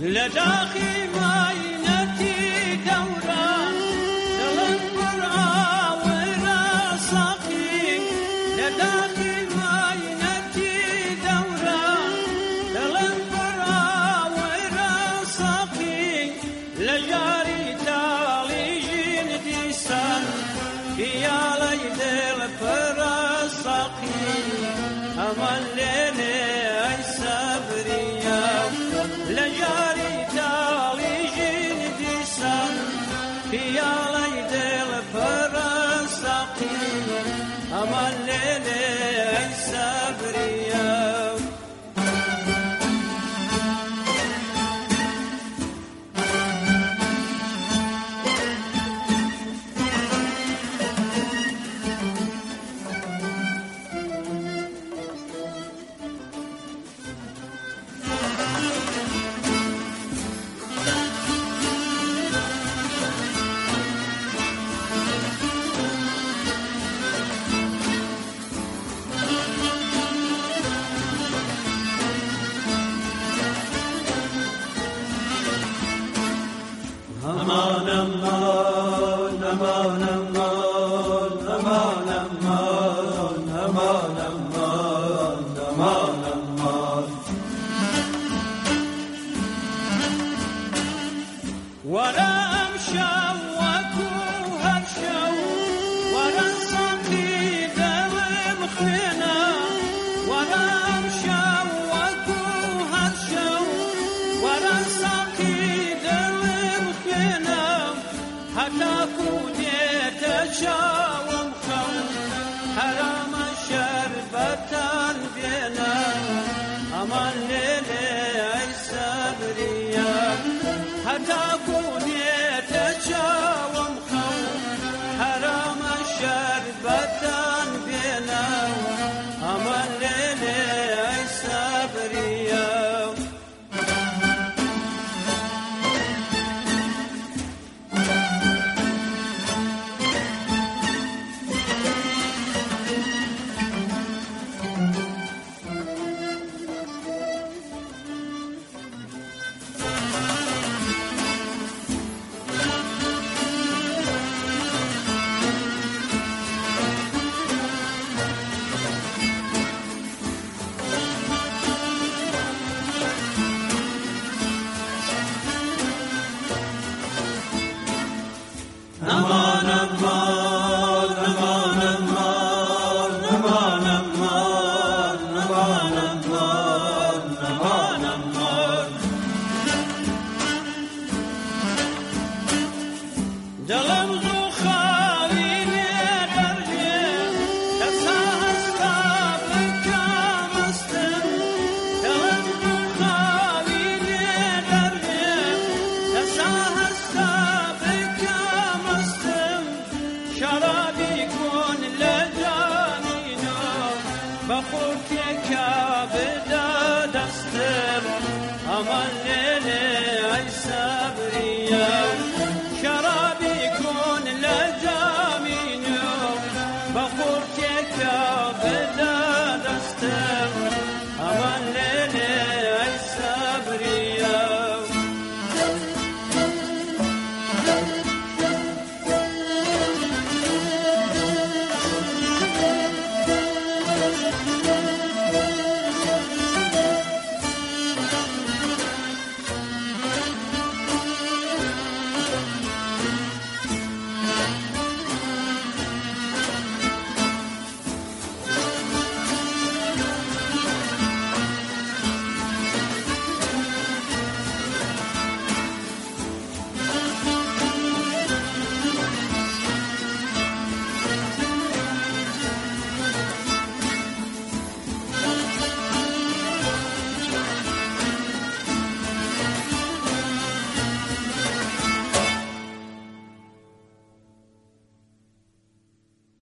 لداخل امل لینے ای صبریا لجاری تاوی جن دیسان خیالی دل پر ساقی امل اللہ. أمل لي السبرية حتى أكون أمل ليلي عالسابرية